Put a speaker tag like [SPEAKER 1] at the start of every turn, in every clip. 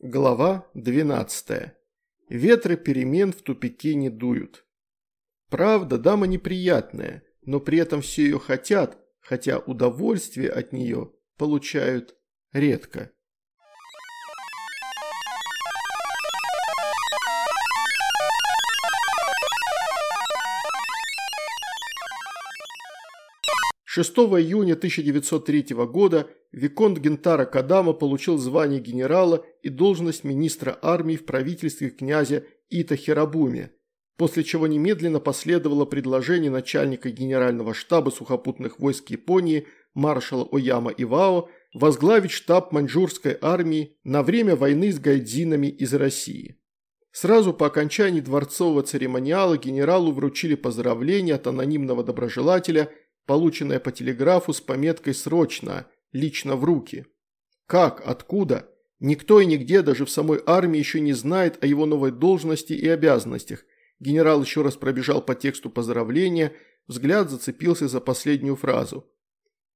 [SPEAKER 1] Глава 12. Ветры перемен в тупике не дуют. Правда, дама неприятная, но при этом все ее хотят, хотя удовольствие от нее получают редко. 6 июня 1903 года Виконт Гентара Кадама получил звание генерала и должность министра армии в правительстве князя Ита Хирабуми, после чего немедленно последовало предложение начальника генерального штаба сухопутных войск Японии маршала Ояма Ивао возглавить штаб маньчжурской армии на время войны с гайдзинами из России. Сразу по окончании дворцового церемониала генералу вручили поздравления от анонимного доброжелателя – полученное по телеграфу с пометкой «Срочно», лично в руки. Как, откуда? Никто и нигде, даже в самой армии, еще не знает о его новой должности и обязанностях. Генерал еще раз пробежал по тексту поздравления, взгляд зацепился за последнюю фразу.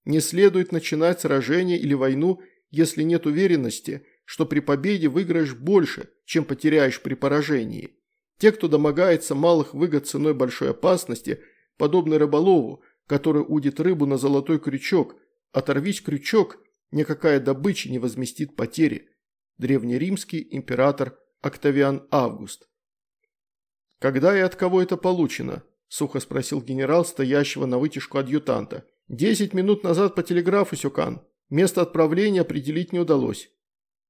[SPEAKER 1] Не следует начинать сражение или войну, если нет уверенности, что при победе выиграешь больше, чем потеряешь при поражении. Те, кто домогается малых выгод ценой большой опасности, подобны рыболову, который удит рыбу на золотой крючок. Оторвись крючок, никакая добыча не возместит потери. Древнеримский император Октавиан Август. «Когда и от кого это получено?» – сухо спросил генерал, стоящего на вытяжку адъютанта. «Десять минут назад по телеграфу, Сюкан. Место отправления определить не удалось.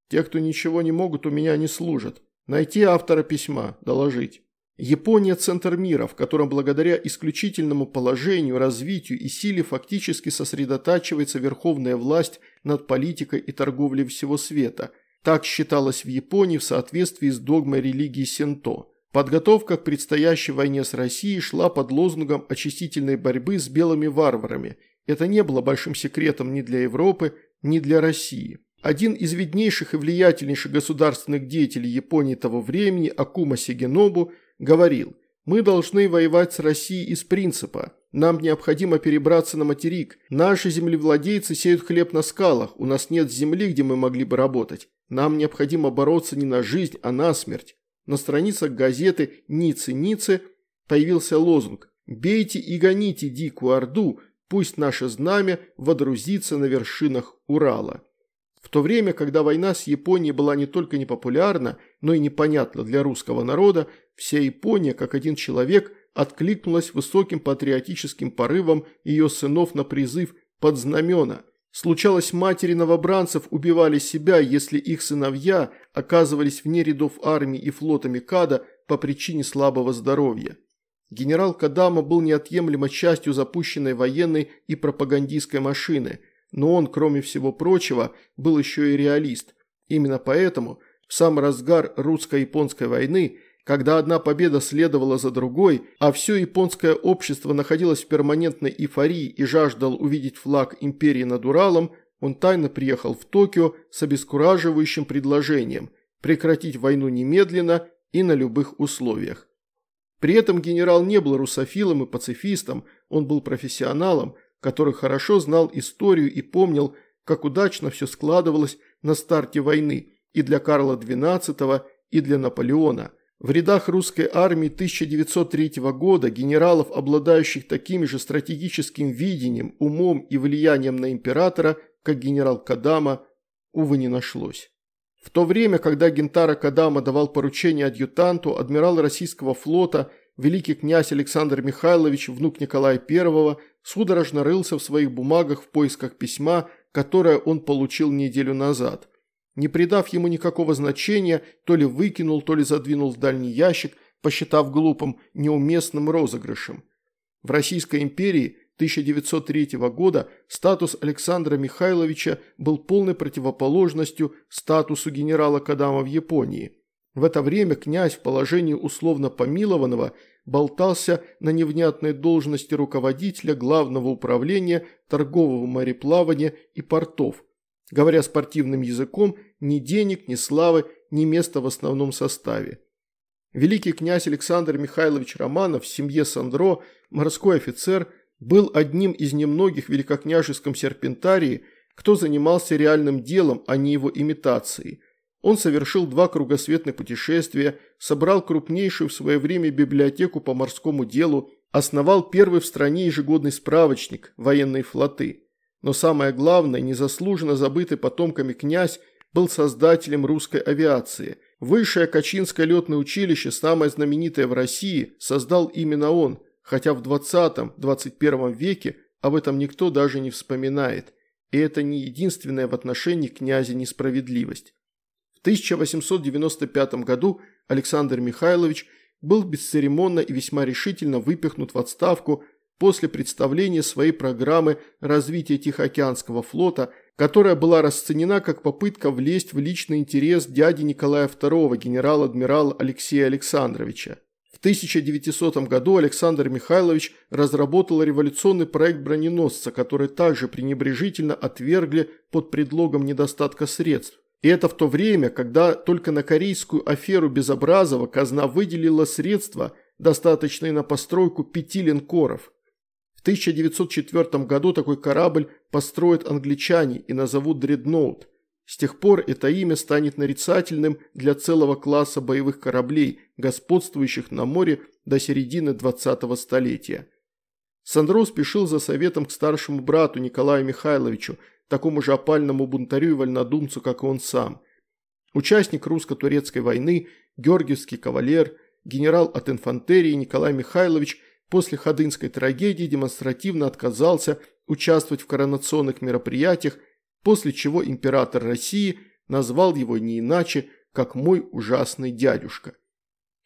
[SPEAKER 1] Те, кто ничего не могут, у меня не служат. Найти автора письма, доложить». Япония – центр мира, в котором благодаря исключительному положению, развитию и силе фактически сосредотачивается верховная власть над политикой и торговлей всего света. Так считалось в Японии в соответствии с догмой религии Синто. Подготовка к предстоящей войне с Россией шла под лозунгом очистительной борьбы с белыми варварами. Это не было большим секретом ни для Европы, ни для России. Один из виднейших и влиятельнейших государственных деятелей Японии того времени, Акума Сигенобу, говорил, мы должны воевать с Россией из принципа. Нам необходимо перебраться на материк. Наши землевладельцы сеют хлеб на скалах. У нас нет земли, где мы могли бы работать. Нам необходимо бороться не на жизнь, а на смерть. На страницах газеты «Ницы-Ницы» появился лозунг «Бейте и гоните дикую орду, пусть наше знамя водрузится на вершинах Урала». То время, когда война с Японией была не только непопулярна, но и непонятна для русского народа, вся Япония, как один человек, откликнулась высоким патриотическим порывом ее сынов на призыв под знамена. Случалось, матери новобранцев убивали себя, если их сыновья оказывались вне рядов армии и флота Микада по причине слабого здоровья. Генерал Кадама был неотъемлемой частью запущенной военной и пропагандистской машины – но он, кроме всего прочего, был еще и реалист. Именно поэтому в сам разгар русско-японской войны, когда одна победа следовала за другой, а все японское общество находилось в перманентной эйфории и жаждал увидеть флаг империи над Уралом, он тайно приехал в Токио с обескураживающим предложением прекратить войну немедленно и на любых условиях. При этом генерал не был русофилом и пацифистом, он был профессионалом, который хорошо знал историю и помнил, как удачно все складывалось на старте войны и для Карла XII, и для Наполеона. В рядах русской армии 1903 года генералов, обладающих таким же стратегическим видением, умом и влиянием на императора, как генерал Кадама, увы, не нашлось. В то время, когда Гентара Кадама давал поручение адъютанту, адмирал российского флота, великий князь Александр Михайлович, внук Николая I, судорожно рылся в своих бумагах в поисках письма, которое он получил неделю назад. Не придав ему никакого значения, то ли выкинул, то ли задвинул в дальний ящик, посчитав глупым, неуместным розыгрышем. В Российской империи 1903 года статус Александра Михайловича был полной противоположностью статусу генерала Кадама в Японии. В это время князь в положении условно помилованного – болтался на невнятной должности руководителя Главного управления торгового мореплавания и портов. Говоря спортивным языком, ни денег, ни славы, ни места в основном составе. Великий князь Александр Михайлович Романов в семье Сандро, морской офицер, был одним из немногих в великокняжеском серпентарии, кто занимался реальным делом, а не его имитацией. Он совершил два кругосветных путешествия, собрал крупнейшую в свое время библиотеку по морскому делу, основал первый в стране ежегодный справочник «Военные флоты». Но самое главное, незаслуженно забытый потомками князь, был создателем русской авиации. Высшее Качинское летное училище, самое знаменитое в России, создал именно он, хотя в 20-21 веке об этом никто даже не вспоминает. И это не единственная в отношении князя несправедливость. 1895 году Александр Михайлович был бесцеремонно и весьма решительно выпихнут в отставку после представления своей программы развития Тихоокеанского флота, которая была расценена как попытка влезть в личный интерес дяди Николая II, генерал-адмирала Алексея Александровича. В 1900 году Александр Михайлович разработал революционный проект броненосца, который также пренебрежительно отвергли под предлогом недостатка средств. И это в то время, когда только на корейскую аферу Безобразова казна выделила средства, достаточные на постройку пяти линкоров. В 1904 году такой корабль построят англичане и назовут «Дредноут». С тех пор это имя станет нарицательным для целого класса боевых кораблей, господствующих на море до середины 20-го столетия. Сандро спешил за советом к старшему брату Николаю Михайловичу, такому же опальному бунтарю и вольнодумцу, как он сам. Участник русско-турецкой войны, георгиевский кавалер, генерал от инфантерии Николай Михайлович после Ходынской трагедии демонстративно отказался участвовать в коронационных мероприятиях, после чего император России назвал его не иначе, как «мой ужасный дядюшка».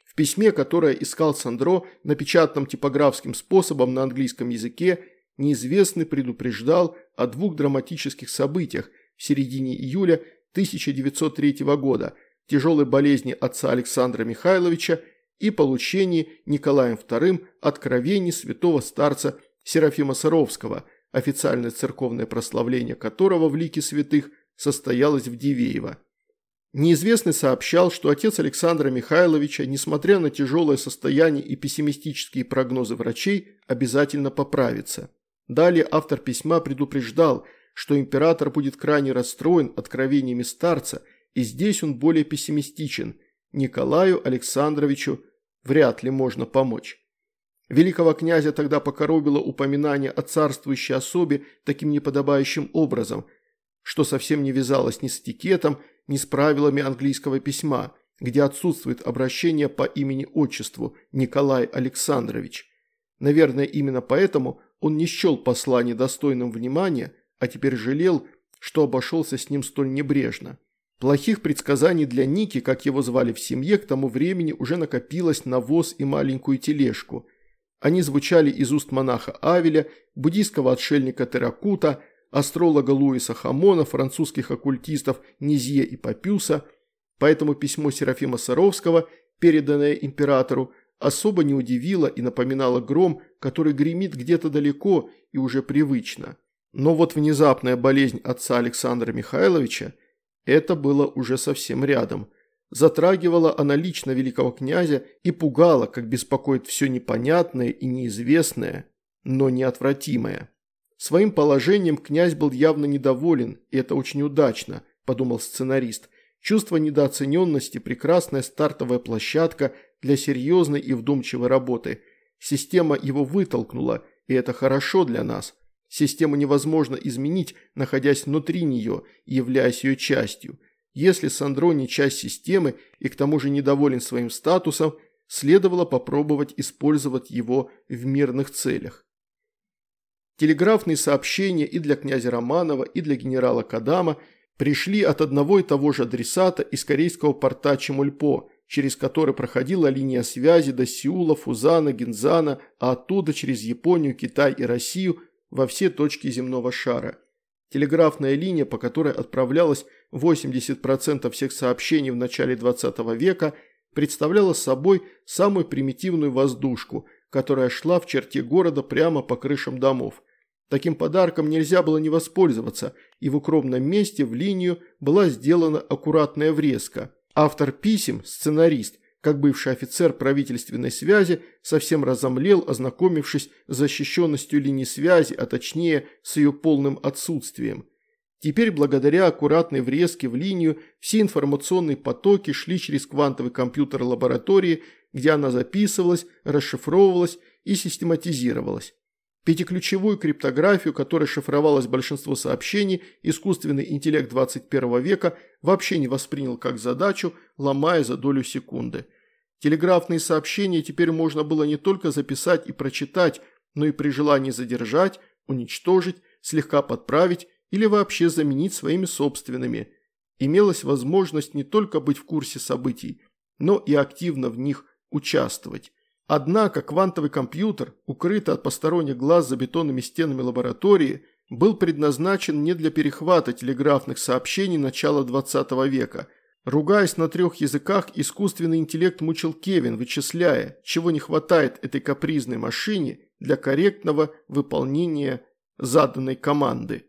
[SPEAKER 1] В письме, которое искал Сандро, напечатанном типографским способом на английском языке, неизвестный предупреждал о двух драматических событиях в середине июля 1903 года – тяжелой болезни отца Александра Михайловича и получении Николаем II откровений святого старца Серафима Саровского, официальное церковное прославление которого в лике святых состоялось в Дивеево. Неизвестный сообщал, что отец Александра Михайловича, несмотря на тяжелое состояние и пессимистические прогнозы врачей, обязательно поправится. Далее автор письма предупреждал, что император будет крайне расстроен откровениями старца, и здесь он более пессимистичен. Николаю Александровичу вряд ли можно помочь. Великого князя тогда покоробило упоминание о царствующей особе таким неподобающим образом, что совсем не вязалось ни с этикетом, ни с правилами английского письма, где отсутствует обращение по имени-отчеству Николай Александрович. Наверное, именно поэтому он не счел послание достойным внимания, а теперь жалел, что обошелся с ним столь небрежно. Плохих предсказаний для Ники, как его звали в семье, к тому времени уже накопилось на воз и маленькую тележку. Они звучали из уст монаха Авеля, буддийского отшельника Теракута, астролога Луиса Хамона, французских оккультистов Низье и Папюса, поэтому письмо Серафима Саровского, переданное императору, особо не удивило и напоминало гром, который гремит где-то далеко и уже привычно. Но вот внезапная болезнь отца Александра Михайловича – это было уже совсем рядом. Затрагивала она лично великого князя и пугала, как беспокоит все непонятное и неизвестное, но неотвратимое. Своим положением князь был явно недоволен, и это очень удачно, подумал сценарист. Чувство недооцененности – прекрасная стартовая площадка для серьезной и вдумчивой работы. Система его вытолкнула, и это хорошо для нас. Систему невозможно изменить, находясь внутри нее и являясь ее частью. Если Сандро не часть системы и к тому же недоволен своим статусом, следовало попробовать использовать его в мирных целях. Телеграфные сообщения и для князя Романова, и для генерала Кадама пришли от одного и того же адресата из корейского порта Чемульпо, через который проходила линия связи до Сеула, Фузана, Гинзана, а оттуда через Японию, Китай и Россию во все точки земного шара. Телеграфная линия, по которой отправлялось 80% всех сообщений в начале 20 века, представляла собой самую примитивную воздушку, которая шла в черте города прямо по крышам домов. Таким подарком нельзя было не воспользоваться, и в укромном месте в линию была сделана аккуратная врезка – Автор писем, сценарист, как бывший офицер правительственной связи, совсем разомлел, ознакомившись с защищенностью линии связи, а точнее с ее полным отсутствием. Теперь, благодаря аккуратной врезке в линию, все информационные потоки шли через квантовый компьютер лаборатории, где она записывалась, расшифровывалась и систематизировалась. Пятиключевую криптографию, которой шифровалось большинство сообщений, искусственный интеллект 21 века вообще не воспринял как задачу, ломая за долю секунды. Телеграфные сообщения теперь можно было не только записать и прочитать, но и при желании задержать, уничтожить, слегка подправить или вообще заменить своими собственными. Имелась возможность не только быть в курсе событий, но и активно в них участвовать. Однако квантовый компьютер, укрытый от посторонних глаз за бетонными стенами лаборатории, был предназначен не для перехвата телеграфных сообщений начала 20 века. Ругаясь на трех языках, искусственный интеллект мучил Кевин, вычисляя, чего не хватает этой капризной машине для корректного выполнения заданной команды.